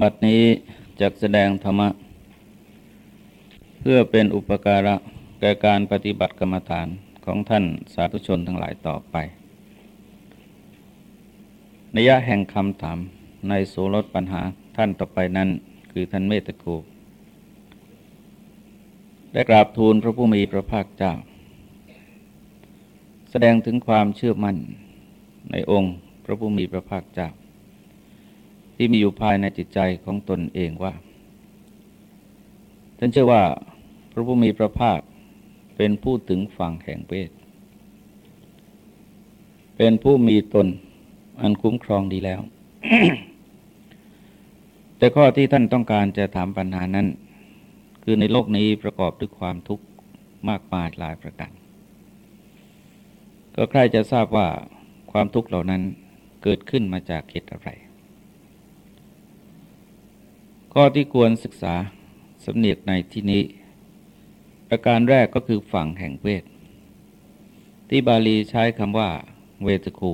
บัดนี้จักแสดงธรรมะ เพื่อเป็นอุปการะแก่การปฏิบัติกรรมฐานของท่านสาธุชนทั้งหลายต่อไปนัยยะแห่งคำถามในโสรถปัญหาท่านต่อไปนั้นคือท่านเมตโกได้กราบทูลพระผู้มีพระภาคเจ้า แสดงถึงความเชื่อมั่นในองค์พระผู้มีพระภาคเจ้า ที่มีอยู่ภายในจิตใจของตนเองว่าท่านเชื่อว่าพระผู้มีพระภาคเป็นผู้ถึงฝั่งแห่งเวท เป็นผู้มีตนอันคุ้มครองดีแล้ว แต่ข้อที่ท่านต้องการจะถามปัญหานั้น คือในโลกนี้ประกอบด้วยความทุกข์มากมายหลายประการ ก็ใครจะทราบว่าความทุกข์เหล่านั้นเกิดขึ้นมาจากเหตุอะไร ข้อที่ควรศึกษาสำเนียกในที่นี้ ประการแรกก็คือฝั่งแห่งเวท ที่บาลีใช้คำว่า เวทคู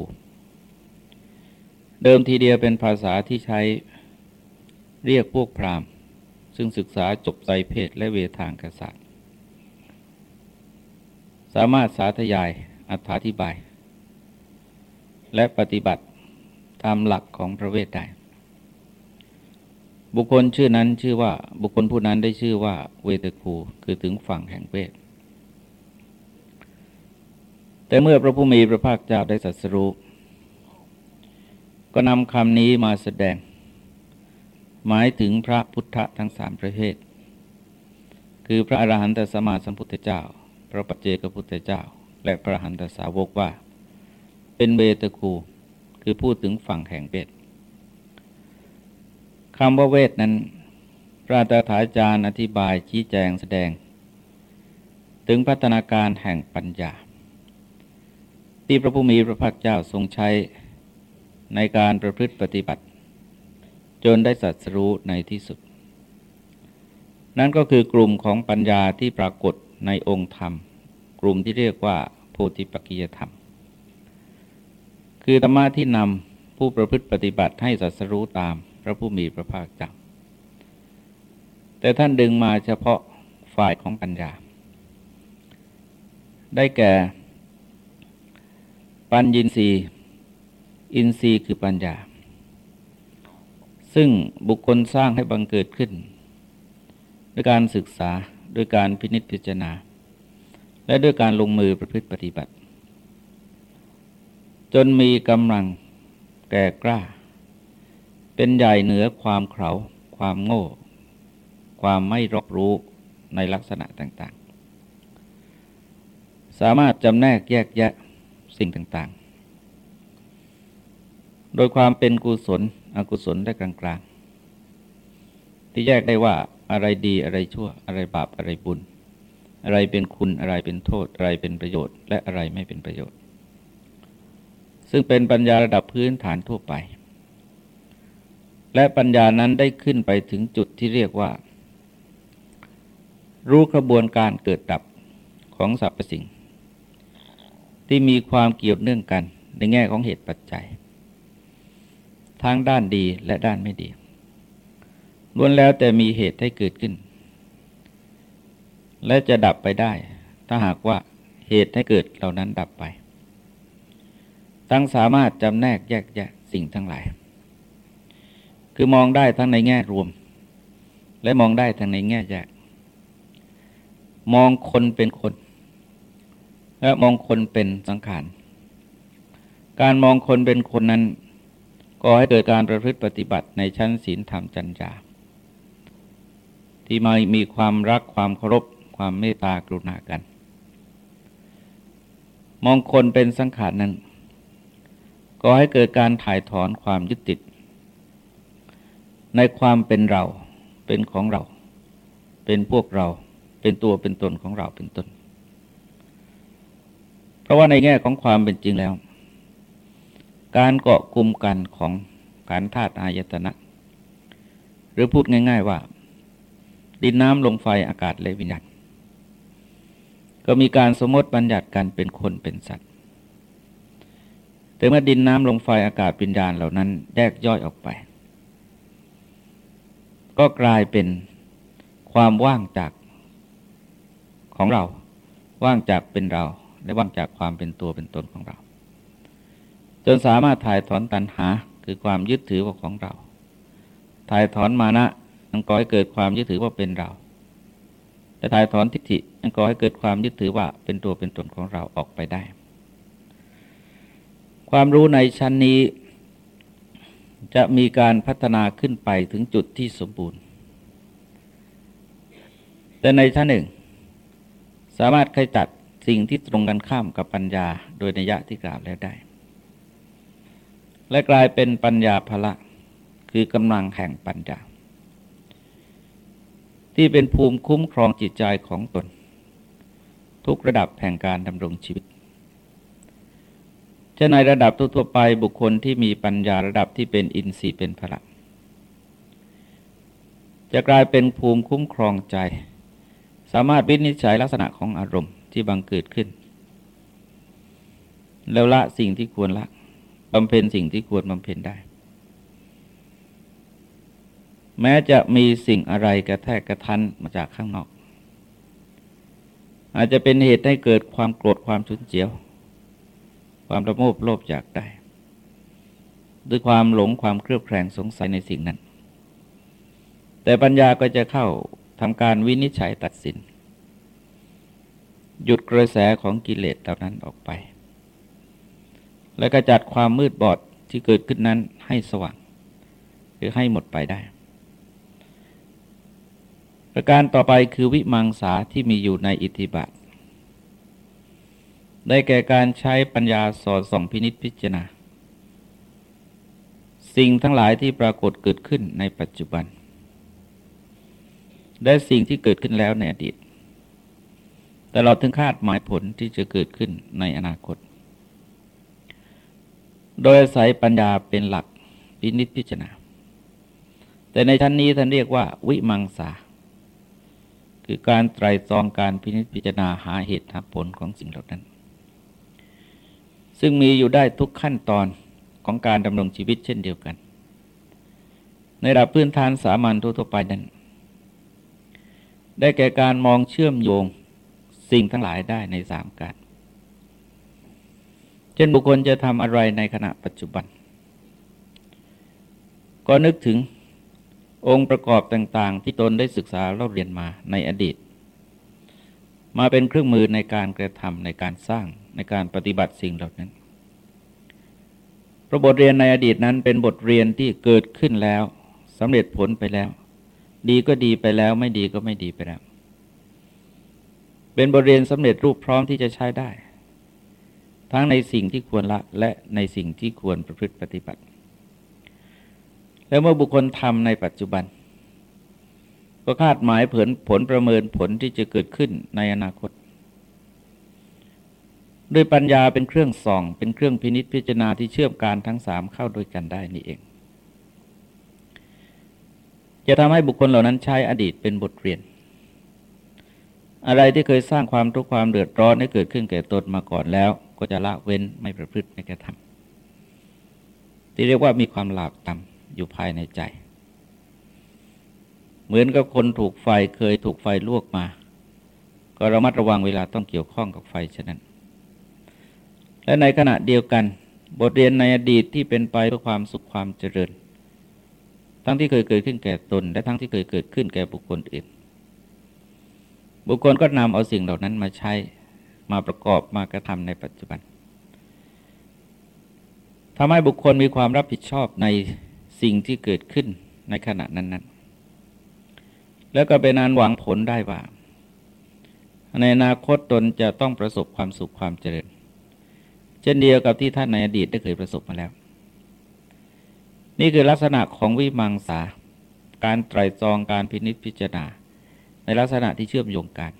เดิมทีเดียวเป็นภาษาที่ใช้เรียกพวกพราหมณ์ ซึ่งศึกษาจบใจเพศและเวทางกษัตริย์ สามารถสาธยายอธิบาย และปฏิบัติตามหลักของพระเวทได้ บุคคลชื่อนั้นชื่อว่าบุคคลผู้นั้นได้ชื่อว่า เวทคูคือถึงฝั่งแห่งเวทแต่เมื่อพระผู้มีพระภาคเจ้าได้สัสรู้ก็นำคำนี้มาแสดง หมายถึงพระพุทธทั้งสามประเภท คือพระอรหันตสมาสัมพุทธเจ้า พระปัจเจกพุทธเจ้า และพระอรหันตสาวกว่า เป็นเวทคูคือพูดถึงฝั่งแห่งเวท คำว่าเวทนั้น พระตถาจารย์อธิบายชี้แจงแสดง ถึงพัฒนาการแห่งปัญญา ที่พระผู้มีพระภาคเจ้าทรงใช้ในการประพฤติปฏิบัติ จนได้สัตรู้ในที่สุด นั่นก็คือกลุ่มของปัญญาที่ปรากฏในองค์ธรรม กลุ่มที่เรียกว่าโพธิปัจจยธรรม คือธรรมะที่นำผู้ประพฤติปฏิบัติให้สัตรู้ตาม พระผู้มีพระภาคเจ้าแต่ท่านดึงมาเฉพาะฝ่ายของปัญญา ได้แก่ ปัญญินทรีย์อินทรีย์คือปัญญา ซึ่งบุคคลสร้างให้บังเกิดขึ้น ด้วยการศึกษาด้วยการพินิจพิจารณา และด้วยการลงมือประพฤติปฏิบัติ จนมีกำลังแก่กล้า เป็นใหญ่เหนือความเขาความโง่ ความไม่รอบรู้ในลักษณะต่างๆ สามารถจำแนกแยกแยะสิ่งต่างๆ โดยความเป็นกุศล อกุศลได้กลางๆ ที่แยกได้ว่าอะไรดีอะไรชั่ว อะไรบาปอะไรบุญ อะไรเป็นคุณอะไรเป็นโทษ อะไรเป็นประโยชน์ และอะไรไม่เป็นประโยชน์ ซึ่งเป็นปัญญาระดับพื้นฐานทั่วไป และปัญญานั้นได้ขึ้นไปถึงจุดที่เรียกว่า รู้กระบวนการเกิดดับของสรรพสิ่ง ที่มีความเกี่ยวเนื่องกันในแง่ของเหตุปัจจัย ทั้งด้านดีและด้านไม่ดีล้วนแล้วแต่มีเหตุให้เกิดขึ้น และจะดับไปได้ ถ้าหากว่าเหตุให้เกิดเหล่านั้นดับไป ตั้งสามารถจำแนกแยกแยะสิ่งทั้งหลาย คือมองได้ทั้งในแง่รวม และมองได้ทั้งในแง่แยก มองคนเป็นคน และมองคนเป็นสังขาร การมองคนเป็นคนนั้นก็ให้เกิดการประพฤติปฏิบัติในชั้นศีลธรรมจัญญาที่มามีความรักความเคารพความเมตตากรุณากัน มองคนเป็นสังขารนั้น ก็ให้เกิดการถ่ายถอนความยึดติด ในความเป็นเราเป็นของเรา เป็นพวกเรา เป็นตัวเป็นตนของเราเป็นตน เพราะว่าในแง่ของความเป็นจริงแล้ว การเกาะกลุ่มกันของการธาตุอายตนะ หรือพูดง่าย ๆว่า ดินน้ำลมไฟอากาศและวิญญาณก็มีการสมมติบัญญัติกันเป็นคนเป็นสัตว์ แต่เมื่อดินน้ำลมไฟอากาศวิญญาณเหล่านั้นแยกย่อยออกไป ก็กลายเป็นความว่างจากของเรา ว่างจากเป็นเรา และว่างจากความเป็นตัวเป็นตนของเรา จนสามารถถ่ายถอนตัณหาคือความยึดถือว่าของเรา ถ่ายถอนมานะอันก่อให้เกิดความยึดถือว่าเป็นเราแต่ถ่ายถอนทิฏฐิอันก่อให้เกิดความยึดถือว่าเป็นตัวเป็นตนของเราออกไปได้ ความรู้ในชั้นนี้ จะมีการพัฒนาขึ้นไปถึงจุดที่สมบูรณ์ แต่ในชั้นหนึ่ง สามารถขจัดสิ่งที่ตรงกันข้ามกับปัญญาโดยนิยะที่กล่าวแล้วได้ และกลายเป็นปัญญาภละ คือกำลังแห่งปัญญา ที่เป็นภูมิคุ้มครองจิตใจของตน ทุกระดับแห่งการดำรงชีวิต จะในระดับทั่วไปบุคคลที่มีปัญญาระดับที่เป็นอินทรีย์เป็นพลังจะกลายเป็นภูมิคุ้มครองใจ สามารถวินิจฉัยลักษณะของอารมณ์ที่บังเกิดขึ้น แล้วละสิ่งที่ควรละบำเพ็ญสิ่งที่ควรบำเพ็ญได้ แม้จะมีสิ่งอะไรกระแทกกระทันมาจากข้างนอก อาจจะเป็นเหตุให้เกิดความโกรธความชุนเจียว ความระโมบโลภอยากได้ ด้วยความหลงความเครือบแคลงสงสัยในสิ่งนั้น แต่ปัญญาก็จะเข้าทำการวินิจฉัยตัดสิน หยุดกระแสของกิเลสเหล่านั้นออกไป และกระจัดความมืดบอดที่เกิดขึ้นนั้นให้สว่าง หรือให้หมดไปได้ ประการต่อไปคือวิมังสาที่มีอยู่ในอิทธิบาท ได้แก่การใช้ปัญญาสอดส่องพินิษพิจารณา สิ่งทั้งหลายที่ปรากฏเกิดขึ้นในปัจจุบัน ได้สิ่งที่เกิดขึ้นแล้วในอดีต แต่เราถึงคาดหมายผลที่จะเกิดขึ้นในอนาคต โดยอาศัยปัญญาเป็นหลักพินิษพิจารณา แต่ในชั้นนี้ท่านเรียกว่า วิมังสาคือการไตรตรองการพินิจพิจารณาหาเหตุหาผลของสิ่งเหล่านั้น ซึ่งมีอยู่ได้ทุกขั้นตอนของการดำรงชีวิตเช่นเดียวกัน ในระดับพื้นฐานสามัญทั่วไปนั้น ได้แก่การมองเชื่อมโยงสิ่งทั้งหลายได้ในสามการ เช่นบุคคลจะทำอะไรในขณะปัจจุบัน ก็นึกถึงองค์ประกอบต่างๆ ที่ตนได้ศึกษาเล่าเรียนมาในอดีต มาเป็นเครื่องมือในการกระทำในการสร้าง ในการปฏิบัติสิ่งเหล่านั้นพระบทเรียนในอดีตนั้นเป็นบทเรียนที่เกิดขึ้นแล้วสำเร็จผลไปแล้ว ดีก็ดีไปแล้ว ไม่ดีก็ไม่ดีไปแล้ว เป็นบทเรียนสำเร็จรูปพร้อมที่จะใช้ได้ ทั้งในสิ่งที่ควรละและในสิ่งที่ควรประพฤติปฏิบัติ แล้วเมื่อบุคคลทำในปัจจุบัน ก็คาดหมายผลผลประเมินผลที่จะเกิดขึ้นในอนาคต ด้วยปัญญาเป็นเครื่องส่อง เป็นเครื่องพินิษพิจารณาที่เชื่อมการทั้งสามเข้าด้วยกันได้นี่เอง จะทำให้บุคคลเหล่านั้นใช้อดีตเป็นบทเรียน อะไรที่เคยสร้างความทุกข์ความเดือดร้อนให้เกิดขึ้นแก่ตนมาก่อนแล้ว ก็จะละเว้นไม่ประพฤติไม่กระทำที่เรียกว่ามีความหลาบต่ำอยู่ภายในใจ เหมือนกับคนถูกไฟเคยถูกไฟลวกมา ก็ระมัดระวังเวลาต้องเกี่ยวข้องกับไฟฉะนั้น และในขณะเดียวกัน บทเรียนในอดีตที่เป็นไปเพื่อความสุขความเจริญ ทั้งที่เคยเกิดขึ้นแก่ตน และทั้งที่เคยเกิดขึ้นแก่บุคคลอื่น บุคคลก็นำเอาสิ่งเหล่านั้นมาใช้มาประกอบมากระทำในปัจจุบันทำให้บุคคลมีความรับผิดชอบในสิ่งที่เกิดขึ้นในขณะนั้น ๆ แล้วก็เป็นนานหวังผลได้ว่า ในอนาคตตนจะต้องประสบความสุขความเจริญ เช่นเดียวกับที่ท่านในอดีตได้เคยประสบมาแล้ว นี่คือลักษณะของวิมังสา การไตรตรองการพินิจพิจารณา ในลักษณะที่เชื่อมโยงกัน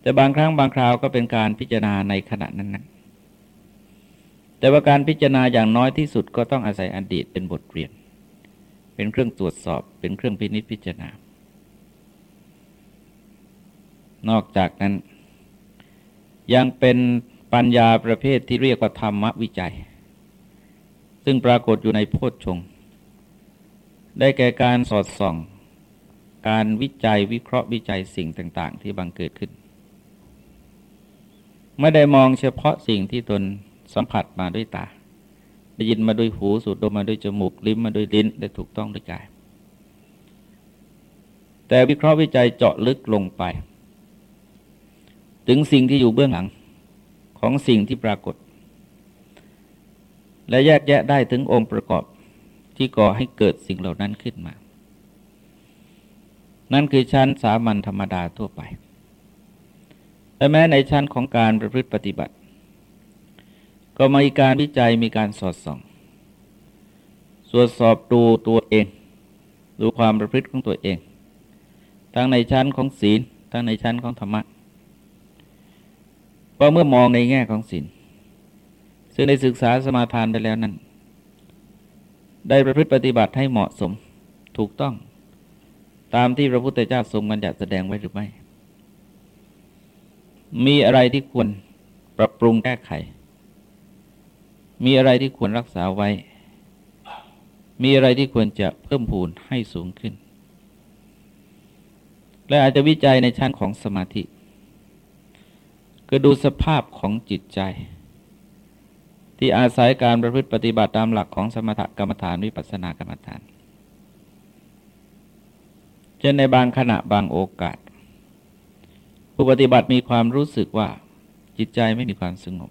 แต่บางครั้งบางคราวก็เป็นการพิจารณาในขณะนั้นๆ แต่ว่าการพิจารณาอย่างน้อยที่สุดก็ต้องอาศัยอดีตเป็นบทเรียน เป็นเครื่องตรวจสอบ เป็นเครื่องพินิจพิจารณา นอกจากนั้นยังเป็น ปัญญาประเภทที่เรียกว่าธรรมวิจัย ซึ่งปรากฏอยู่ในโพชฌงได้แก่การสอดส่อง การวิจัยวิเคราะห์วิจัยสิ่งต่าง ๆ ที่บังเกิดขึ้น ไม่ได้มองเฉพาะสิ่งที่ตนสัมผัสมาด้วยตา ได้ยินมาด้วยหูสูดดมมาด้วยจมูกลิ้มมาด้วยลิ้นได้ถูกต้องด้วยกาย แต่วิเคราะห์วิจัยเจาะลึกลงไป ถึงสิ่งที่อยู่เบื้องหลัง ของสิ่งที่ปรากฏ และแยกแยะได้ถึงองค์ประกอบที่ก่อให้เกิดสิ่งเหล่านั้นขึ้นมา นั่นคือชั้นสามัญธรรมดาทั่วไป แต่แม้ในชั้นของการประพฤติปฏิบัติ ก็มีการวิจัยมีการสอดส่องตรวจสอบดูตัวเอง ดูความประพฤติของตัวเอง ทั้งในชั้นของศีล ทั้งในชั้นของธรรมะ ก็เมื่อมองในแง่ของศีลซึ่งในศึกษาสมาทานไปแล้วนั้น ได้ประพฤติปฏิบัติให้เหมาะสมถูกต้อง ตามที่พระพุทธเจ้าทรงบัญญัติแสดงไว้หรือไม่ มีอะไรที่ควรปรับปรุงแก้ไข มีอะไรที่ควรรักษาไว้ มีอะไรที่ควรจะเพิ่มพูนให้สูงขึ้น และอาจจะวิจัยในชั้นของสมาธิ ก็ดูสภาพของจิตใจ ที่อาศัยการประพฤติปฏิบัติตามหลักของสมถกรรมฐานวิปัสสนากรรมฐานเช่นในบางขณะบางโอกาส ผู้ปฏิบัติมีความรู้สึกว่าจิตใจไม่มีความสงบ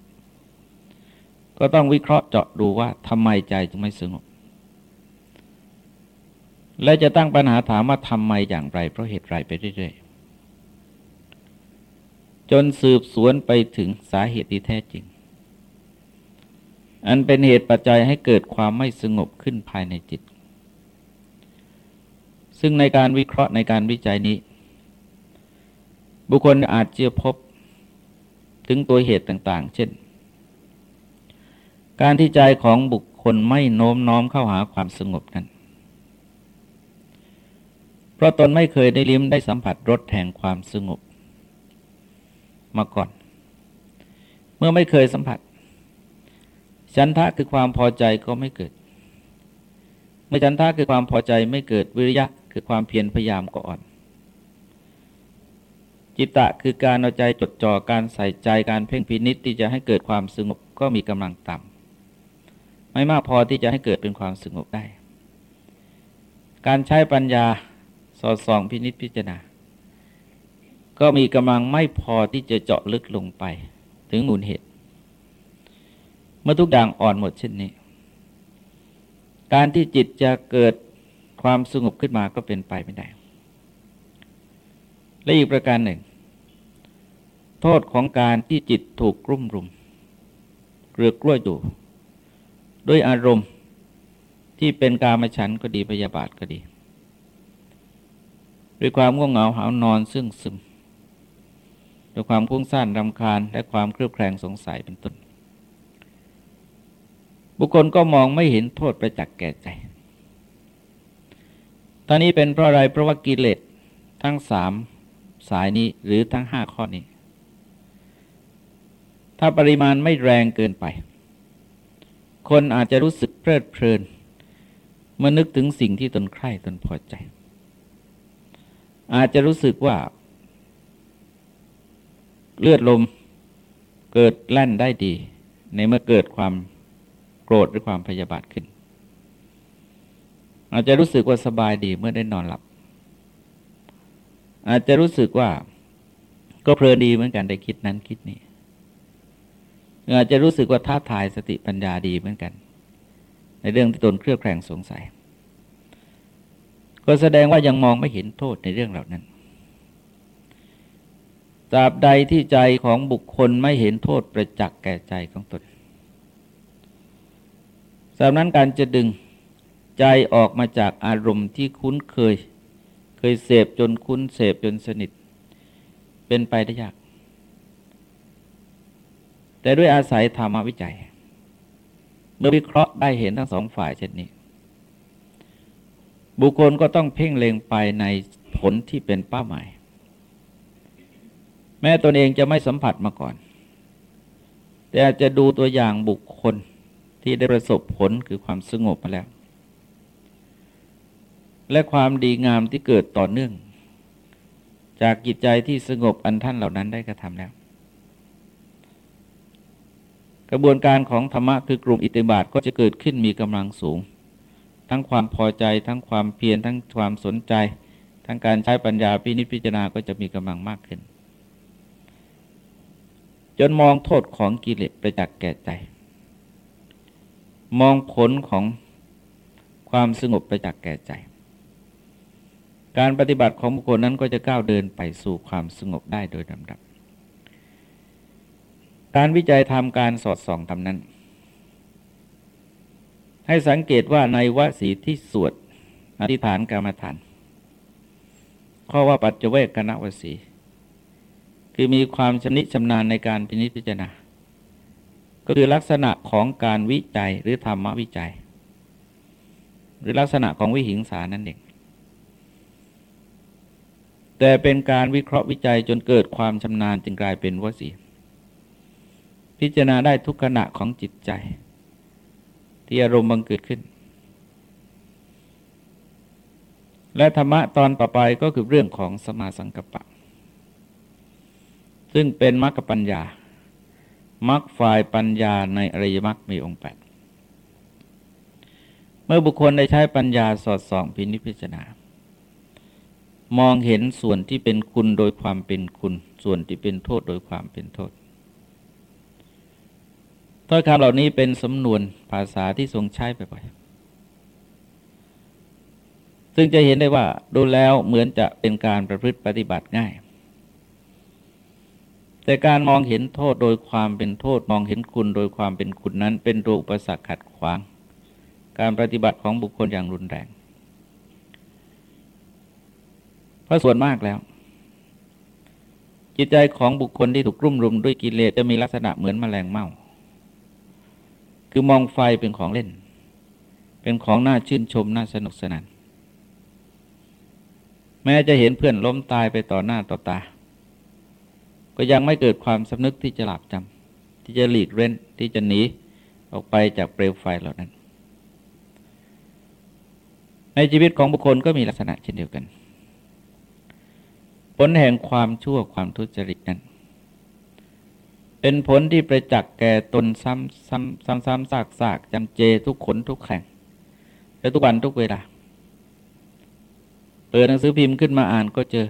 ก็ต้องวิเคราะห์เจาะดูว่าทำไมใจจึงไม่สงบ และจะตั้งปัญหาถามว่าทำไมอย่างไรเพราะเหตุไรไปเรื่อย จนสืบสวนไปถึงสาเหตุที่แท้จริง อันเป็นเหตุปัจจัยให้เกิดความไม่สงบขึ้นภายในจิต ซึ่งในการวิเคราะห์ในการวิจัยนี้ บุคคลอาจจะพบถึงตัวเหตุต่าง ๆ เช่น การที่ใจของบุคคลไม่โน้มน้อมเข้าหาความสงบนั้น เพราะตนไม่เคยได้ลิ้มได้สัมผัสรสแห่งความสงบ มาก่อน เมื่อไม่เคยสัมผัส ฉันทะคือความพอใจก็ไม่เกิด เมื่อฉันทะคือความพอใจไม่เกิดวิริยะคือความเพียรพยายามก็อ่อน จิตตะคือการเอาใจจดจ่อการใส่ใจการเพ่งพินิษที่จะให้เกิดความสงบก็มีกำลังต่ำไม่มากพอที่จะให้เกิดเป็นความสงบได้ การใช้ปัญญาสอดส่องพินิษพิจารณา ก็มีกำลังไม่พอที่จะเจาะลึกลงไป ถึงมูลเหตุ เมื่อทุกอย่างอ่อนหมดเช่นนี้ การที่จิตจะเกิดความสงบขึ้นมาก็เป็นไปไม่ได้ และอีกประการหนึ่ง โทษของการที่จิตถูกกลุ่มรุมเกลือกล้วยอยู่ด้วยอารมณ์ที่เป็นกามฉันก็ดีพยาบาทก็ดี ด้วยความง่วงเหงาหานอนซึ่งซึม ด้วยความพุ่งสั้นรำคาญและความเครือบแคลงสงสัยเป็นต้น บุคคลก็มองไม่เห็นโทษประจักษ์แก่ใจ ตอนนี้เป็นเพราะอะไรเพราะว่ากิเลสทั้งสามสายนี้หรือทั้งห้าข้อนี้ ถ้าปริมาณไม่แรงเกินไป คนอาจจะรู้สึกเพลิดเพลินเมื่อนึกถึงสิ่งที่ตนใคร่ตนพอใจ อาจจะรู้สึกว่า เลือดลมเกิดแล่นได้ดี ในเมื่อเกิดความโกรธหรือความพยาบาทขึ้น อาจจะรู้สึกว่าสบายดีเมื่อได้นอนหลับ อาจจะรู้สึกว่าก็เพลินดีเหมือนกันได้คิดนั้นคิดนี้อาจจะรู้สึกว่าท้าทายสติปัญญาดีเหมือนกัน ในเรื่องที่ตนเครือบแคลงสงสัย ก็แสดงว่ายังมองไม่เห็นโทษในเรื่องเหล่านั้น ตราบใดที่ใจของบุคคลไม่เห็นโทษประจักษ์แก่ใจของตนสำนั้นการจะดึงใจออกมาจากอารมณ์ที่คุ้นเคย เคยเสพจนคุ้นเสพจนสนิท เป็นไปได้ยาก แต่ด้วยอาศัยธรรมวิจัย เมื่อวิเคราะห์ได้เห็นทั้งสองฝ่ายเช่นนี้ บุคคลก็ต้องเพ่งเล็งไปในผลที่เป็นเป้าหมาย แม้ตนเองจะไม่สัมผัสมาก่อน แต่อาจจะดูตัวอย่างบุคคลที่ได้ประสบผลคือความสงบมาแล้ว และความดีงามที่เกิดต่อเนื่อง จากจิตใจที่สงบอันท่านเหล่านั้นได้กระทำแล้ว กระบวนการของธรรมะคือกลุ่มอิติบาทก็จะเกิดขึ้นมีกำลังสูง ทั้งความพอใจ ทั้งความเพียรทั้งความสนใจ ทั้งการใช้ปัญญาพินิจพิจารณาก็จะมีกำลังมากขึ้น จนมองโทษของกิเลสประจักษ์แก่ใจ มองผลของความสงบประจักษ์แก่ใจ การปฏิบัติของบุคคลนั้นก็จะก้าวเดินไปสู่ความสงบได้โดยลำดับ การวิจัยทำการสอดส่องทำนั้น ให้สังเกตว่าในวสีที่สวดอธิษฐานกรรมฐาน ข้อว่าปัจเจเวกคณะวสี คือมีความชำนิชำนาญในการพินิจพิจารณา ก็คือลักษณะของการวิจัยหรือธรรมวิจัย หรือลักษณะของวิหิงสานั่นเอง แต่เป็นการวิเคราะห์วิจัยจนเกิดความชำนาญจึงกลายเป็นวสีพิจารณาได้ทุกขณะของจิตใจ ที่อารมณ์บังเกิดขึ้น และธรรมะตอนต่อไปก็คือเรื่องของสมาสังกปะ ซึ่งเป็นมรรคปัญญามรรคฝ่ายปัญญาในอริยมรรคมีองค์แปดมื่อบุคคลได้ใช้ปัญญาสอดส่องพินิจพิจารณามองเห็นส่วนที่เป็นคุณโดยความเป็นคุณ ส่วนที่เป็นโทษโดยความเป็นโทษถ้อยคำเหล่านี้เป็นสำนวนภาษาที่ทรงใช้ไปบ่อยซึ่งจะเห็นได้ว่าดูแล้วเหมือนจะเป็นการประพฤติปฏิบัติง่าย แต่การมองเห็นโทษโดยความเป็นโทษมองเห็นคุณโดยความเป็นคุณนั้น เป็นตัวอุปสรรคขัดขวาง การปฏิบัติของบุคคลอย่างรุนแรงเพราะส่วนมากแล้ว จิตใจของบุคคลที่ถูกรุ่มรุมด้วยกิเลสจะมีลักษณะเหมือนมแมลงเม่าคือมองไฟเป็นของเล่น เป็นของน่าชื่นชมน่าสนุกสนานแม้จะเห็นเพื่อนล้มตายไปต่อหน้าต่อตา ก็ยังไม่เกิดความสำนึกที่จะหลับจำที่จะหลีกเล่นที่จะหนีออกไปจากเปลวไฟเหล่านั้น ในชีวิตของบุคคลก็มีลักษณะเช่นเดียวกัน ผลแห่งความชั่วความทุจริตนั้น เป็นผลที่ประจักษ์แก่ตนซ้ำซ้ำซ้ำซ้ำซากซากจำเจทุกขนทุกแข่งและทุกวันทุกเวลาเปิดหนังสือพิมพ์ขึ้นมาอ่านก็เจอ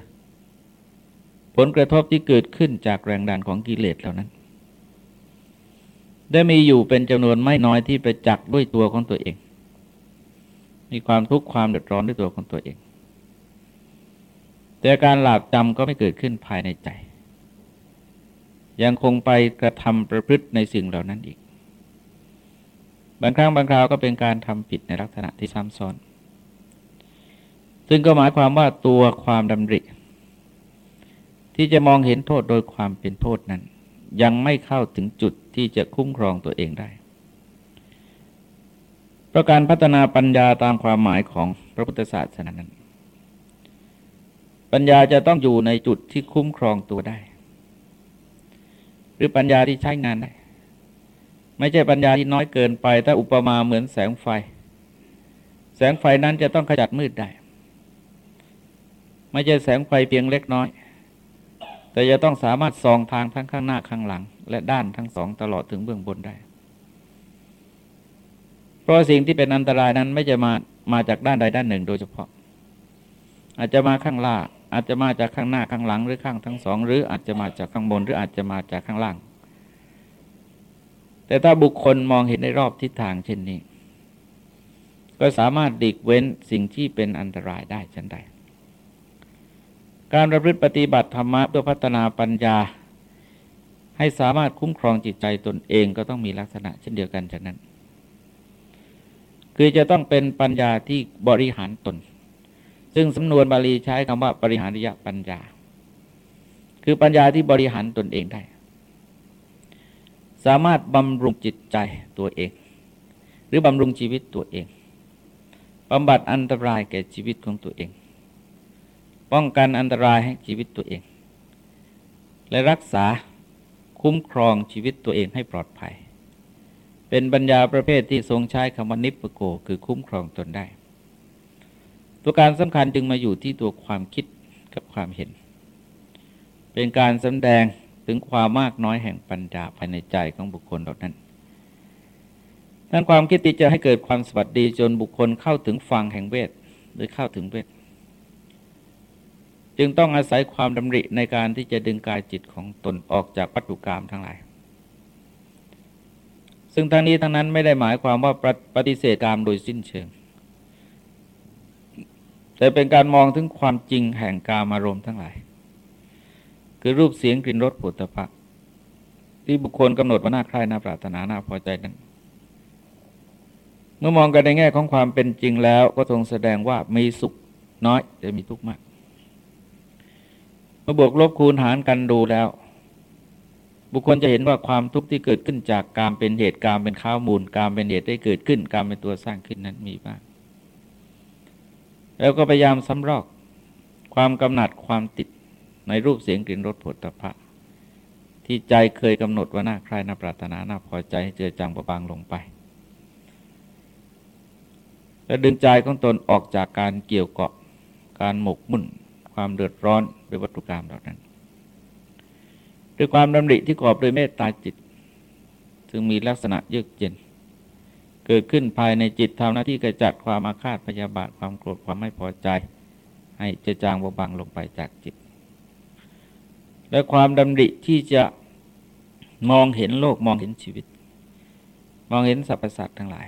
ลกระทบที่เกิดขึ้นจากแรงดันของกิเลสเหล่านั้น ได้มีอยู่เป็นจำนวนไม่น้อยที่ประจักษ์ด้วยตัวของตัวเอง มีความทุกข์ความเดือดร้อนด้วยตัวของตัวเอง แต่การหลาบจำก็ไม่เกิดขึ้นภายในใจ ยังคงไปกระทำประพฤติในสิ่งเหล่านั้นอีก บางครั้งบางคราวก็เป็นการทำผิดในลักษณะที่ซ้ำซ้อน ซึ่งก็หมายความว่าตัวความดำริ ที่จะมองเห็นโทษโดยความเป็นโทษนั้น ยังไม่เข้าถึงจุดที่จะคุ้มครองตัวเองได้เพราะการพัฒนาปัญญาตามความหมายของพระพุทธศาสนานั้น ปัญญาจะต้องอยู่ในจุดที่คุ้มครองตัวได้ หรือปัญญาที่ใช้งานได้ ไม่ใช่ปัญญาที่น้อยเกินไป ถ้าอุปมาเหมือนแสงไฟ แสงไฟนั้นจะต้องขจัดมืดได้ ไม่ใช่แสงไฟเพียงเล็กน้อย แต่จะต้องสามารถส่องทางทั้งข้างหน้าข้างหลัง และด้านทั้งสองตลอดถึงเบื้องบนได้ เพราะสิ่งที่เป็นอันตรายนั้นไม่จะมามาจากด้านใดด้านหนึ่งโดยเฉพาะ อาจจะมาข้างล่างอาจจะมาจากข้างหน้าข้างหลังหรือข้างทั้งสอง หรืออาจจะมาจากข้างบนหรืออาจจะมาจากข้างล่าง แต่ถ้าบุคคลมองเห็นในรอบทิศทางเช่นนี้ ก็สามารถดิกเว้นสิ่งที่เป็นอันตรายได้ชันใด การประพฤติปฏิบัติธรรมะเพื่อพัฒนาปัญญา ให้สามารถคุ้มครองจิตใจตนเองก็ต้องมีลักษณะเช่นเดียวกันฉะนั้น คือจะต้องเป็นปัญญาที่บริหารตน ซึ่งสำนวนบาลีใช้คำว่าบริหาริยปัญญา คือปัญญาที่บริหารตนเองได้ สามารถบำรุงจิตใจตัวเอง หรือบำรุงชีวิตตัวเองบำบัดอันตรายแก่ชีวิตของตัวเอง ป้องกันอันตรายให้ชีวิตตัวเอง และรักษาคุ้มครองชีวิตตัวเองให้ปลอดภัย เป็นปัญญาประเภทที่ทรงใช้คำว่านิพโก คือคุ้มครองตนได้ ตัวการสำคัญจึงมาอยู่ที่ตัวความคิดกับความเห็น เป็นการสแสดงถึงความมากน้อยแห่งปัญญาภายในใจของบุคคลเหล่านั้นนั้นความคิดที่จะให้เกิดความสวัสดีจนบุคคลเข้าถึงฟังแห่งเวทหรือเข้าถึงเวท จึงต้องอาศัยความดำริในการที่จะดึงกายจิตของตนออกจากวัตถุกรรมทั้งหลาย ซึ่งทั้งนี้ทั้งนั้นไม่ได้หมายความว่าปฏิเสธกรรมโดยสิ้นเชิง แต่เป็นการมองถึงความจริงแห่งกามารมณ์ทั้งหลาย คือรูปเสียงกลิ่นรสผลิตภัณฑที่บุคคลกำหนดว่าน่าใคร่น่าปรารถนาน่าพอใจนั้นเมื่อมองกันในแง่ของความเป็นจริงแล้วก็ทรงแสดงว่ามีสุขน้อยแต่มีทุกข์มาก มื่อบวกลบคูณหารกันดูแล้ว บุคคลจะเห็นว่าความทุกข์ที่เกิดขึ้นจากการเป็นเหตุการเป็นข้าวมูลการเป็นเหตุได้เกิดขึ้นการเป็นตัวสร้างขึ้นนั้นมีบ้างแล้วก็พยายามสำรอก ความกำหนัดความติดในรูปเสียงกลิ่นรสผลตภะที่ใจเคยกำหนดว่าน่าใคร่น่าปรารถนาน่าพอใจให้เจอจังประบางลงไป และดึงใจของตนออกจากการเกี่ยวเกาะการหมกมุ่น ความเดือดร้อนด้วยวัตถุกรรมเหล่านั้นด้วยความดำริที่กอบด้วยเมตตาจิต ซึ่งมีลักษณะเยือกเย็น เกิดขึ้นภายในจิตทำหน้าที่กระจัดความอาฆาตพยาบาทความโกรธความไม่พอใจ ให้เจจางเบาบางลงไปจากจิต และความดำริที่จะมองเห็นโลกมองเห็นชีวิต มองเห็นสรรพสัตว์ทั้งหลาย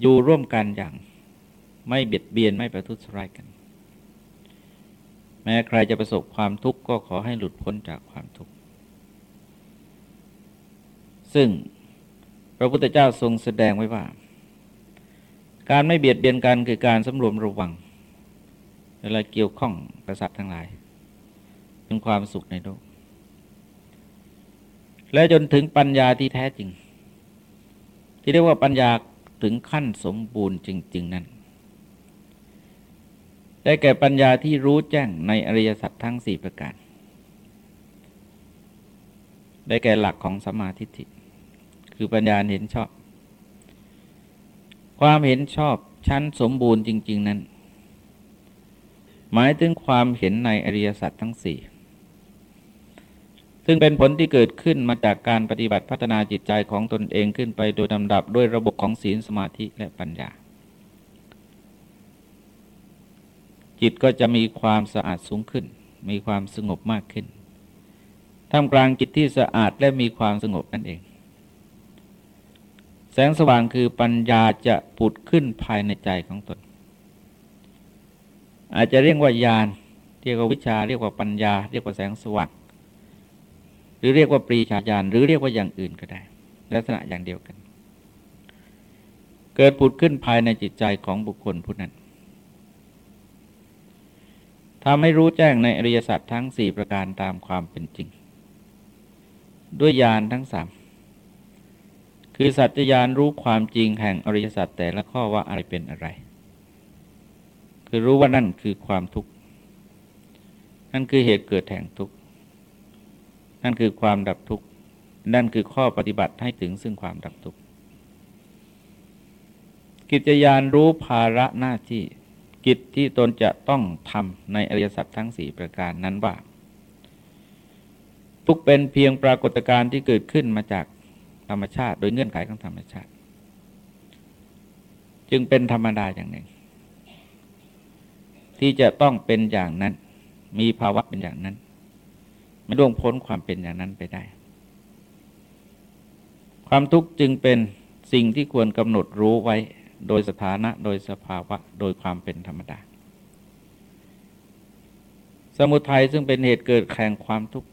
อยู่ร่วมกันอย่างไม่เบียดเบียนไม่ประทุษร้ายกัน แม้ใครจะประสบความทุกข์ก็ขอให้หลุดพ้นจากความทุกข์ ซึ่งพระพุทธเจ้าทรงแสดงไว้ว่า การไม่เบียดเบียนกันคือการสำรวมระวัง เวลาเกี่ยวข้องประสัตว์ทั้งหลาย เป็นความสุขในโลก และจนถึงปัญญาที่แท้จริง ที่เรียกว่าปัญญาถึงขั้นสมบูรณ์จริง ๆ นั้น ได้แก่ปัญญาที่รู้แจ้งในอริยสัจทั้งสี่ประการ ได้แก่หลักของสมาธิิคือปัญญาเห็นชอบ ความเห็นชอบชั้นสมบูรณ์จริง ๆ นั้น หมายถึงความเห็นในอริยสัจทั้งสี่ซึ่งเป็นผลที่เกิดขึ้นมาจากการปฏิบัติพัฒนาจิตใจของตนเองขึ้นไปโดยลำดับด้วยระบบของศีลสมาธิและปัญญา จิตก็จะมีความสะอาดสูงขึ้น มีความสงบมากขึ้นท่ามกลางจิตที่สะอาดและมีความสงบนั่นเอง แสงสว่างคือปัญญาจะปุดขึ้นภายในใจของตน อาจจะเรียกว่าญาณเรียกว่าวิชาเรียกว่าปัญญา เรียกว่าแสงสว่างหรือเรียกว่าปรีชาญาณหรือเรียกว่าอย่างอื่นก็ได้ ลักษณะอย่างเดียวกัน เกิดปุดขึ้นภายในจิตใจของบุคคลผู้นั้น ทำให้รู้แจ้งในอริยสัจทั้งสี่ประการตามความเป็นจริง ด้วยญาณทั้งสามคือสัจญาณรู้ความจริงแห่งอริยสัจแต่ละข้อว่าอะไรเป็นอะไร คือรู้ว่านั่นคือความทุกข์ นั่นคือเหตุเกิดแห่งทุกข์ นั่นคือความดับทุกข์ นั่นคือข้อปฏิบัติให้ถึงซึ่งความดับทุกข์ กิจยานรู้ภาระหน้าที่ กิจที่ตนจะต้องทำในอริยสัจทั้งสี่ประการนั้นว่า ทุกเป็นเพียงปรากฏการณ์ที่เกิดขึ้นมาจากธรรมชาติ โดยเงื่อนไขของธรรมชาติ จึงเป็นธรรมดาอย่างหนึ่ง ที่จะต้องเป็นอย่างนั้น มีภาวะเป็นอย่างนั้น ไม่ล่วงพ้นความเป็นอย่างนั้นไปได้ ความทุกข์จึงเป็นสิ่งที่ควรกำหนดรู้ไว้ โดยสถานะโดยสภาวะโดยความเป็นธรรมดา สมุทัยซึ่งเป็นเหตุเกิดแข่งความทุกข์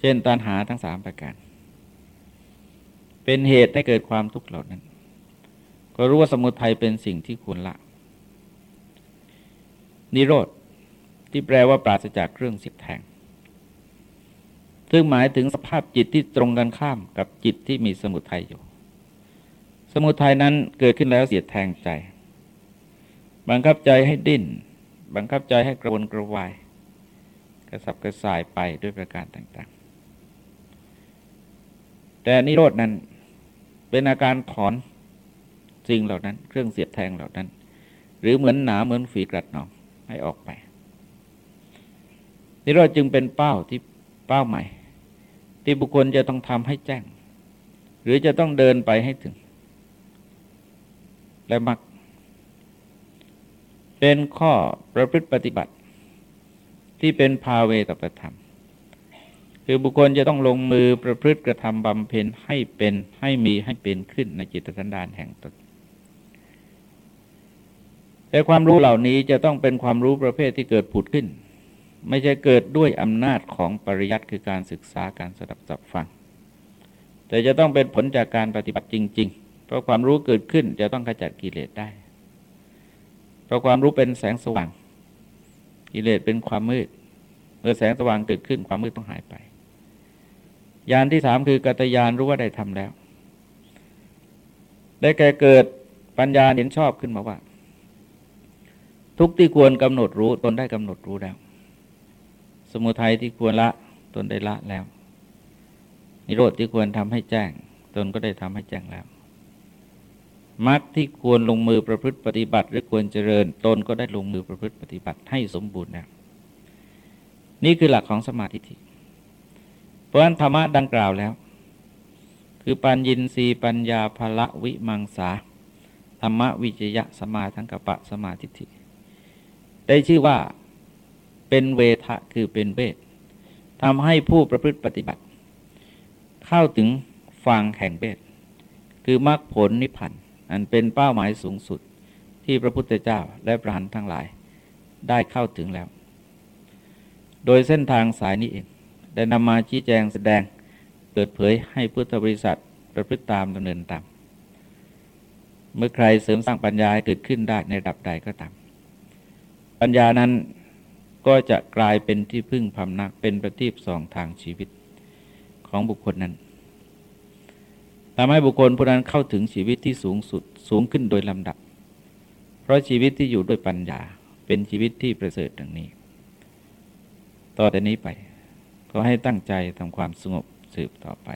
เช่นตัณหาทั้งสามประการ เป็นเหตุให้เกิดความทุกข์เหล่านั้น ก็รู้ว่าสมุทัยเป็นสิ่งที่ควรละ นิโรธที่แปลว่าปราศจากเครื่องสิบแทง ซึ่งหมายถึงสภาพจิตที่ตรงกันข้ามกับจิตที่มีสมุทัยอยู่ สมุทัยนั้นเกิดขึ้นแล้วเสียดแทงใจ บังคับใจให้ดิ้น บังคับใจให้กระวนกระวาย กระสับกระส่ายไปด้วยประการต่าง ๆ แต่นิโรดนั้นเป็นอาการถอนสิ่งเหล่านั้น เครื่องเสียดแทงเหล่านั้น หรือเหมือนหนาเหมือนฝีกรัดหนองให้ออกไปนี่เราจึงเป็นเป้าที่เป้าใหม่ ที่บุคคลจะต้องทำให้แจ้ง หรือจะต้องเดินไปให้ถึง และมักเป็นข้อประพฤติปฏิบัติที่เป็นภาเวตประธรรม คือบุคคลจะต้องลงมือประพฤติกระทำบำเพ็ญให้เป็นให้มีให้เป็นขึ้นในจิตสันดานแห่งตนแต่ความรู้เหล่านี้จะต้องเป็นความรู้ประเภทที่เกิดผุดขึ้น ไม่ใช่เกิดด้วยอำนาจของปริยัติคือการศึกษาการสดับสับฟัง แต่จะต้องเป็นผลจากการปฏิบัติจริง เพราะความรู้เกิดขึ้นจะต้องขจัดกิเลสได้ เพราะความรู้เป็นแสงสว่าง กิเลสเป็นความมืด เมื่อแสงสว่างเกิดขึ้นความมืดต้องหายไป ยานที่สามคือกัตยานรู้ว่าได้ทำแล้ว ได้แก่เกิดปัญญาเห็นชอบขึ้นมาว่า ทุกที่ควรกำหนดรู้ตนได้กำหนดรู้แล้ว สมุทัยที่ควรละตนได้ละแล้ว นิโรธที่ควรทำให้แจ้ง ตนก็ได้ทำให้แจ้งแล้ว มรรคที่ควรลงมือประพฤติปฏิบัติ หรือควรเจริญตนก็ได้ลงมือประพฤติปฏิบัติให้สมบูรณ์แล้วนี่คือหลักของสมาธิ เพราะฉะนั้นธรรมะดังกล่าวแล้ว คือปัญญินรีปัญญาภละวิมังสาธรรมวิจยะสมาทั้งกปะสมาธิิได้ชื่อว่าเป็นเวทะคือเป็นเวททำให้ผู้ประพฤติปฏิบัติ เข้าถึงฟังแห่งเวทคือมรรคผลนิพพาน อันเป็นเป้าหมายสูงสุดที่พระพุทธเจ้าและพระหันทั้งหลายได้เข้าถึงแล้ว โดยเส้นทางสายนี้เอง ได้นำมาชี้แจงแสดงเปิดเผยให้พุทธบริษัทประพฤติตามดำเนินตาม เมื่อใครเสริมสร้างปัญญาเกิดขึ้นได้ในระดับใดก็ตาม ปัญญานั้นก็จะกลายเป็นที่พึ่งพำนักเป็นประทีปสองทางชีวิตของบุคคลนั้น ทำให้บุคคลผู้นั้นเข้าถึงชีวิตที่สูงสุดสูงขึ้นโดยลำดับ เพราะชีวิตที่อยู่ด้วยปัญญาเป็นชีวิตที่ประเสริฐดังนี้ ต่อแต่นี้ไป ก็ให้ตั้งใจทำความสงบสืบต่อไป